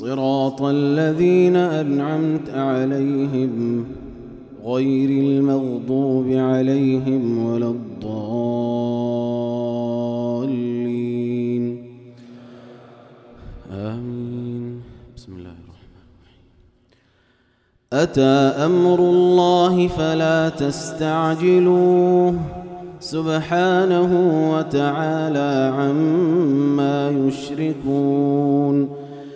صراط الذين أنعمت عليهم غير المغضوب عليهم ولا الضالين. آمين. بسم الله الرحمن الرحيم. أتى أمر الله فلا تستعجلوه. سبحانه وتعالى عما يشركون.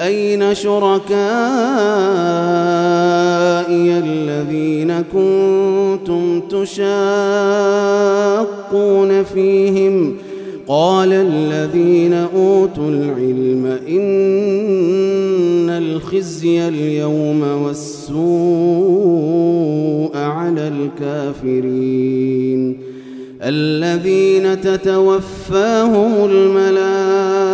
أين شركائي الذين كنتم تشاقون فيهم؟ قال الذين أوتوا العلم إن الخزي اليوم والسوء على الكافرين. الذين تتوفاهم الملائكة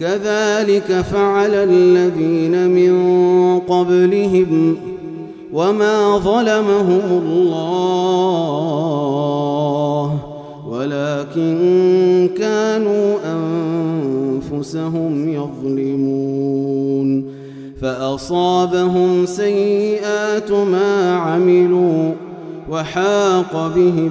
كذلك فعل الذين من قبلهم وما ظلمهم الله ولكن كانوا أنفسهم يظلمون فأصابهم سيئات ما عملوا وحاق بهم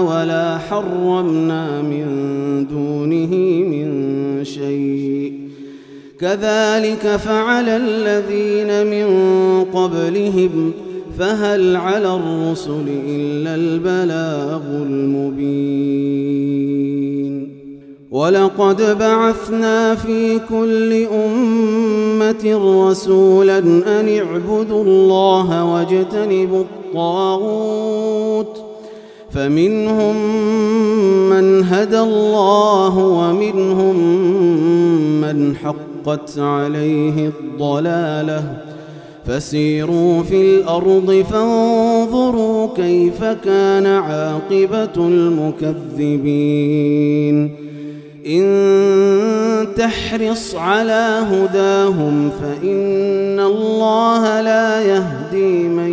ولا حرمنا من دونه من شيء. كذلك فعل الذين من قبلهم. فهل على الرسل إلا البلاغ المبين. ولقد بعثنا في كل أمة رسولا أن اعبدوا الله واجتنبوا الطاغوت. فمنهم من هدى الله ومنهم من حقت عليه الضلاله. فسيروا في الأرض فانظروا كيف كان عاقبة المكذبين. إن تحرص على هداهم فإن الله لا يهدي من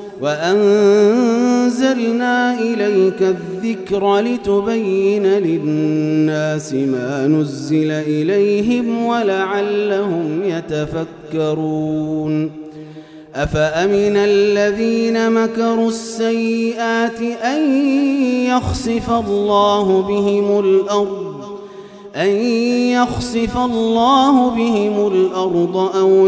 وأنزلنا إليك الذكر لتبين للناس ما نزل إليهم ولعلهم يتفكرون. أفأمن الذين مكروا السيئات أن يخسف الله بهم الأرض أن يخسف الله بهم الأرض أو